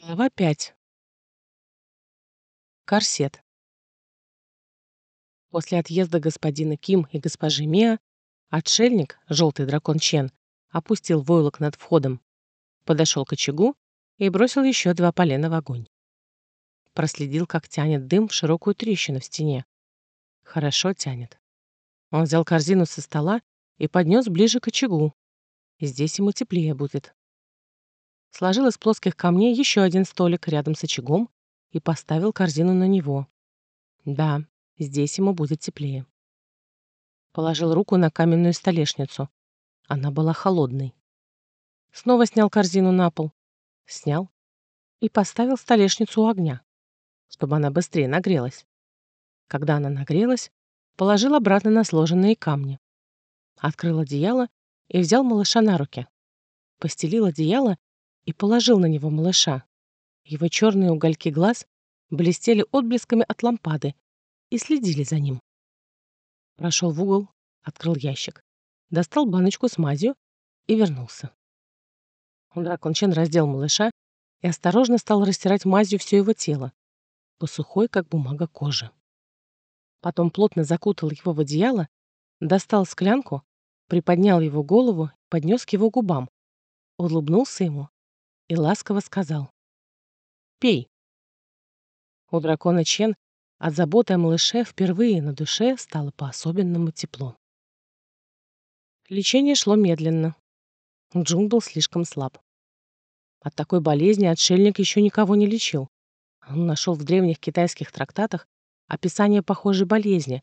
Глава 5. Корсет. После отъезда господина Ким и госпожи Миа отшельник, желтый дракон Чен, опустил войлок над входом, подошел к очагу и бросил еще два полена в огонь. Проследил, как тянет дым в широкую трещину в стене. Хорошо тянет. Он взял корзину со стола и поднес ближе к очагу. Здесь ему теплее будет сложил из плоских камней еще один столик рядом с очагом и поставил корзину на него. Да, здесь ему будет теплее. Положил руку на каменную столешницу. Она была холодной. Снова снял корзину на пол. Снял и поставил столешницу у огня, чтобы она быстрее нагрелась. Когда она нагрелась, положил обратно на сложенные камни. Открыл одеяло и взял малыша на руки. Постелил одеяло и положил на него малыша. Его черные угольки глаз блестели отблесками от лампады и следили за ним. Прошел в угол, открыл ящик, достал баночку с мазью и вернулся. Дракончен раздел малыша и осторожно стал растирать мазью все его тело, по сухой, как бумага, кожи. Потом плотно закутал его в одеяло, достал склянку, приподнял его голову, поднес к его губам, улыбнулся ему и ласково сказал «Пей». У дракона Чен от заботы о малыше впервые на душе стало по-особенному тепло. Лечение шло медленно. Джун был слишком слаб. От такой болезни отшельник еще никого не лечил. Он нашел в древних китайских трактатах описание похожей болезни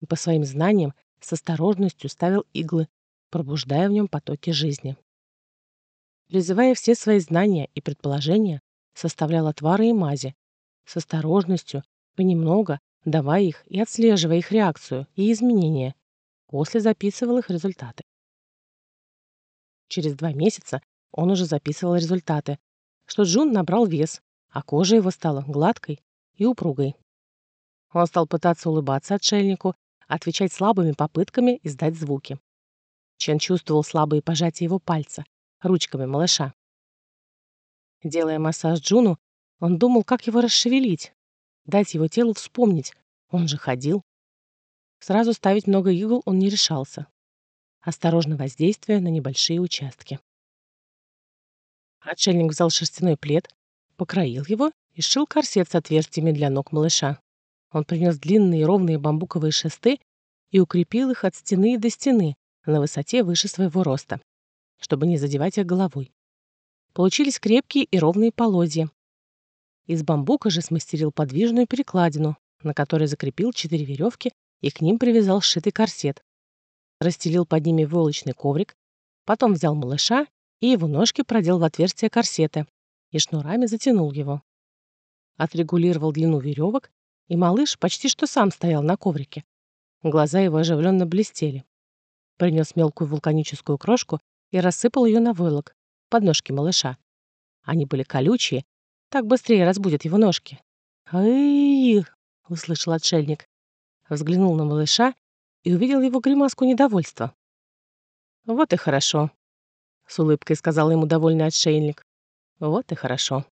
и по своим знаниям с осторожностью ставил иглы, пробуждая в нем потоки жизни призывая все свои знания и предположения, составлял отвары и мази, с осторожностью, понемногу, давая их и отслеживая их реакцию и изменения, после записывал их результаты. Через два месяца он уже записывал результаты, что Джун набрал вес, а кожа его стала гладкой и упругой. Он стал пытаться улыбаться отшельнику, отвечать слабыми попытками издать звуки. Чен чувствовал слабые пожатия его пальца, ручками малыша. Делая массаж Джуну, он думал, как его расшевелить, дать его телу вспомнить, он же ходил. Сразу ставить много игл он не решался, осторожно воздействуя на небольшие участки. Отшельник взял шерстяной плед, покроил его и сшил корсет с отверстиями для ног малыша. Он принес длинные ровные бамбуковые шесты и укрепил их от стены до стены на высоте выше своего роста чтобы не задевать их головой. Получились крепкие и ровные полозья. Из бамбука же смастерил подвижную перекладину, на которой закрепил четыре веревки и к ним привязал сшитый корсет. Расстелил под ними войлочный коврик, потом взял малыша и его ножки продел в отверстие корсета и шнурами затянул его. Отрегулировал длину веревок, и малыш почти что сам стоял на коврике. Глаза его оживленно блестели. Принес мелкую вулканическую крошку и рассыпал ее на войлок, под ножки малыша. Они были колючие, так быстрее разбудят его ножки. «Ай!» — услышал отшельник. Взглянул на малыша и увидел его гримаску недовольства. «Вот и хорошо», — с улыбкой сказал ему довольный отшельник. «Вот и хорошо».